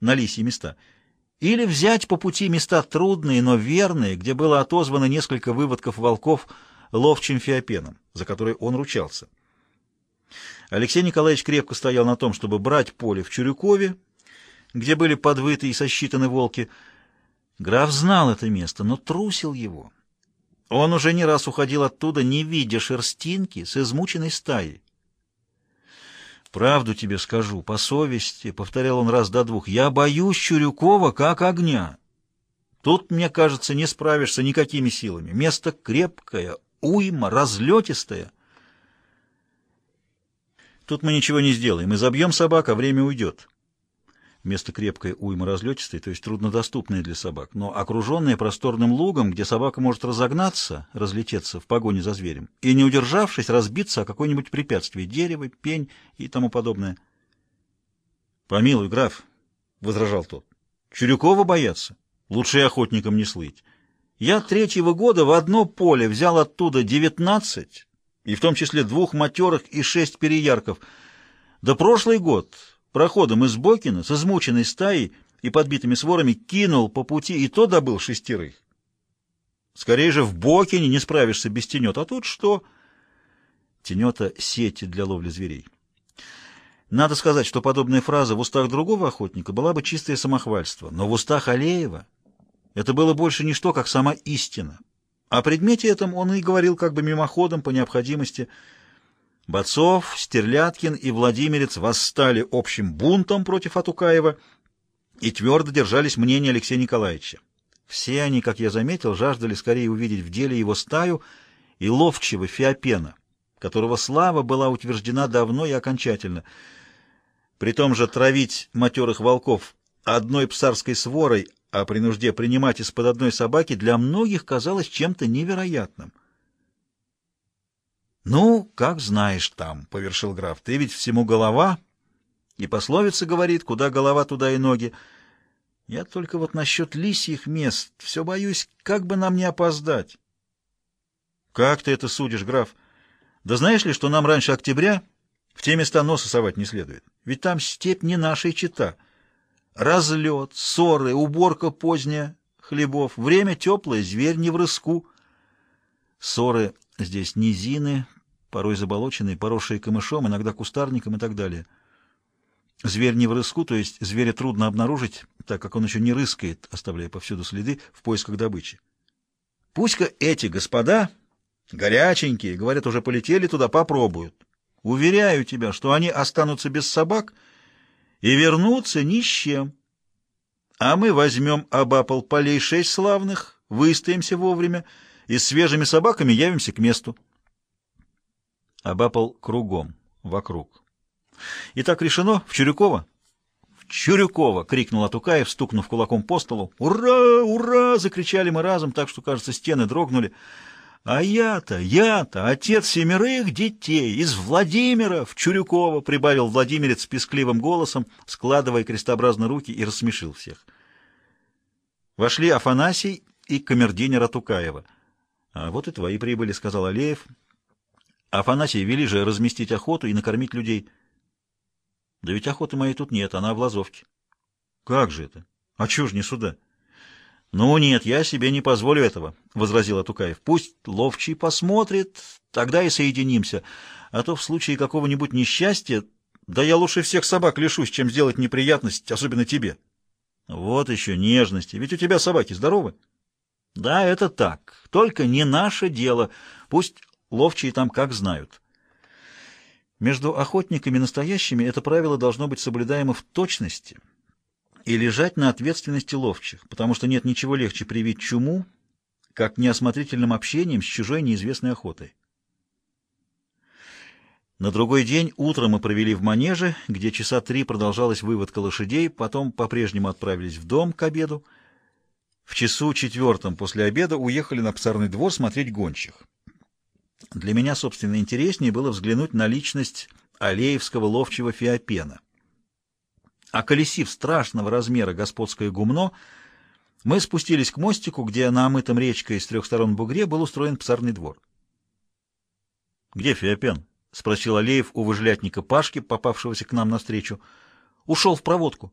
на лисьи места, или взять по пути места трудные, но верные, где было отозвано несколько выводков волков ловчим феопеном, за которые он ручался. Алексей Николаевич крепко стоял на том, чтобы брать поле в Чурюкове, где были подвыты и сосчитаны волки. Граф знал это место, но трусил его. Он уже не раз уходил оттуда, не видя шерстинки с измученной стаей. «Правду тебе скажу, по совести», — повторял он раз до двух, — «я боюсь Чурюкова как огня. Тут, мне кажется, не справишься никакими силами. Место крепкое, уйма, разлетистое». Тут мы ничего не сделаем. Мы забьем собак, а время уйдет. Место крепкое, уйма разлетистое, то есть труднодоступное для собак, но окруженное просторным лугом, где собака может разогнаться, разлететься в погоне за зверем, и, не удержавшись, разбиться о какое-нибудь препятствие, дерево, пень и тому подобное. — Помилуй, граф, — возражал тот, — Чурюкова бояться. Лучше и охотникам не слыть. Я третьего года в одно поле взял оттуда девятнадцать и в том числе двух матерых и шесть переярков. Да прошлый год проходом из Бокина с измученной стаей и подбитыми сворами кинул по пути и то добыл шестерых. Скорее же в Бокине не справишься без тенет, а тут что? Тенета — сети для ловли зверей. Надо сказать, что подобная фраза в устах другого охотника была бы чистое самохвальство, но в устах Алеева это было больше не что, как сама истина. О предмете этом он и говорил как бы мимоходом по необходимости. Бацов, Стерляткин и Владимирец восстали общим бунтом против Атукаева и твердо держались мнения Алексея Николаевича. Все они, как я заметил, жаждали скорее увидеть в деле его стаю и ловчего Феопена, которого слава была утверждена давно и окончательно. При том же травить матерых волков одной псарской сворой а при нужде принимать из-под одной собаки для многих казалось чем-то невероятным. «Ну, как знаешь там», — повершил граф, — «ты ведь всему голова, и пословица говорит, куда голова, туда и ноги. Я только вот насчет лисьих мест все боюсь, как бы нам не опоздать». «Как ты это судишь, граф? Да знаешь ли, что нам раньше октября в те места носа совать не следует? Ведь там степь не нашей чита». Разлет, ссоры, уборка поздняя хлебов. Время теплое, зверь не в рыску. Ссоры здесь низины, порой заболоченные, поросшие камышом, иногда кустарником и так далее. Зверь не в рыску, то есть зверя трудно обнаружить, так как он еще не рыскает, оставляя повсюду следы в поисках добычи. Пусть-ка эти господа, горяченькие, говорят, уже полетели туда, попробуют. Уверяю тебя, что они останутся без собак — и вернуться ни с чем. А мы возьмем обапол полей шесть славных, выстоимся вовремя и с свежими собаками явимся к месту. Обапол кругом, вокруг. И так решено, в Чурюково? В Чурюково! — крикнул Атукаев, стукнув кулаком по столу. «Ура! Ура!» — закричали мы разом, так что, кажется, стены дрогнули. А я-то, я-то, отец семерых детей, из Владимира в Чурюково, прибавил Владимирец пескливым голосом, складывая крестообразно руки и рассмешил всех. Вошли Афанасий и камердинер Атукаева. — А вот и твои прибыли, — сказал Алеев. — Афанасий, вели же разместить охоту и накормить людей. — Да ведь охоты моей тут нет, она в Лазовке. — Как же это? А чего ж не сюда? — «Ну нет, я себе не позволю этого», — возразил Атукаев. «Пусть ловчий посмотрит, тогда и соединимся. А то в случае какого-нибудь несчастья, да я лучше всех собак лишусь, чем сделать неприятность, особенно тебе». «Вот еще нежности, ведь у тебя собаки здоровы». «Да, это так, только не наше дело, пусть ловчие там как знают». Между охотниками настоящими это правило должно быть соблюдаемо в точности — и лежать на ответственности ловчих, потому что нет ничего легче привить чуму, как неосмотрительным общением с чужой неизвестной охотой. На другой день утром мы провели в манеже, где часа три продолжалась выводка лошадей, потом по-прежнему отправились в дом к обеду. В часу четвертом после обеда уехали на псарный двор смотреть гончих. Для меня, собственно, интереснее было взглянуть на личность алеевского ловчего Феопена. Околесив страшного размера господское гумно, мы спустились к мостику, где на омытом речкой с трех сторон бугре был устроен псарный двор. — Где Феопен? — спросил Алеев у выжлятника Пашки, попавшегося к нам навстречу. — Ушел в проводку.